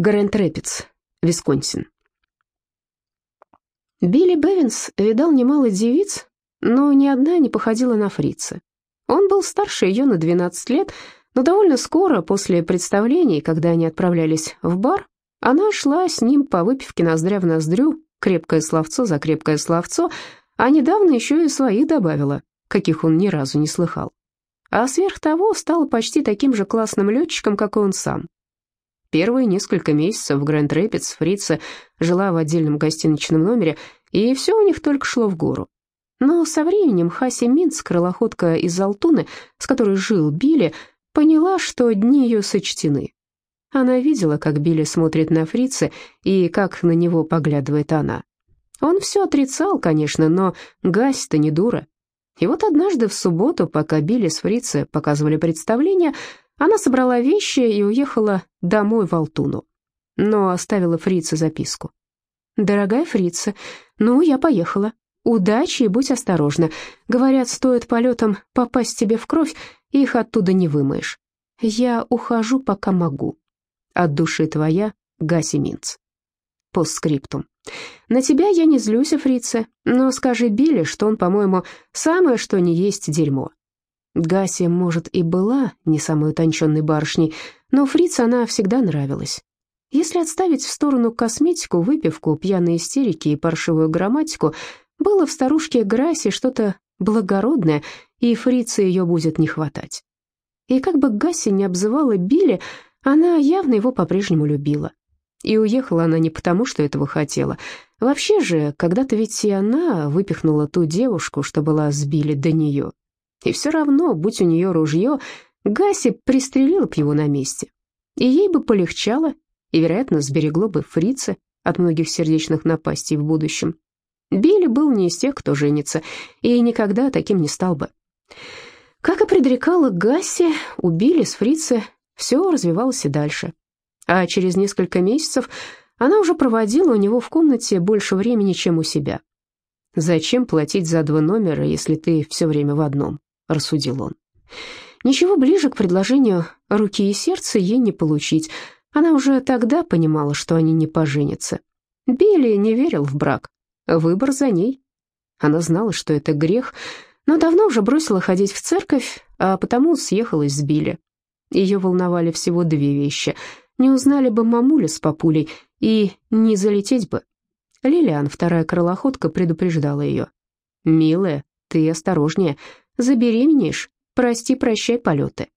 Грэнд Рэпидс, Висконсин. Билли Бевинс видал немало девиц, но ни одна не походила на фрица. Он был старше ее на 12 лет, но довольно скоро после представлений, когда они отправлялись в бар, она шла с ним по выпивке ноздря в ноздрю, крепкое словцо за крепкое словцо, а недавно еще и своих добавила, каких он ни разу не слыхал. А сверх того стала почти таким же классным летчиком, как и он сам. Первые несколько месяцев в Гранд Рэпидс Фрица жила в отдельном гостиничном номере, и все у них только шло в гору. Но со временем Хаси Минц, крылоходка из Алтуны, с которой жил Билли, поняла, что дни ее сочтены. Она видела, как Билли смотрит на Фрица и как на него поглядывает она. Он все отрицал, конечно, но Гась-то не дура. И вот однажды в субботу, пока Билли с Фрице показывали представление, она собрала вещи и уехала домой в Алтуну, но оставила Фрице записку. «Дорогая Фрица, ну, я поехала. Удачи и будь осторожна. Говорят, стоит полетом попасть тебе в кровь, их оттуда не вымоешь. Я ухожу, пока могу. От души твоя, Гаси Минц». Постскриптум. «На тебя я не злюсь, Фрица, но скажи Билли, что он, по-моему, самое что ни есть дерьмо. Гаси, может, и была не самой утонченной барышней, но Фриц она всегда нравилась. Если отставить в сторону косметику, выпивку, пьяные истерики и паршивую грамматику, было в старушке Грасе что-то благородное, и Фрица ее будет не хватать. И как бы Гаси не обзывала Билли, она явно его по-прежнему любила. И уехала она не потому, что этого хотела. Вообще же, когда-то ведь и она выпихнула ту девушку, что была с Билли до нее. И все равно, будь у нее ружье, Гаси пристрелила б его на месте. И ей бы полегчало, и, вероятно, сберегло бы фрица от многих сердечных напастей в будущем. Билли был не из тех, кто женится, и никогда таким не стал бы. Как и предрекала Гасси, у Билли с фрица все развивалось и дальше. А через несколько месяцев она уже проводила у него в комнате больше времени, чем у себя. Зачем платить за два номера, если ты все время в одном? Рассудил он. Ничего ближе к предложению руки и сердца ей не получить. Она уже тогда понимала, что они не поженятся. Билли не верил в брак. Выбор за ней. Она знала, что это грех, но давно уже бросила ходить в церковь, а потому съехалась с Билли. Ее волновали всего две вещи. Не узнали бы мамуля с папулей и не залететь бы. Лилиан, вторая крылоходка, предупреждала ее. «Милая, ты осторожнее, Забеременеешь, прости-прощай полеты.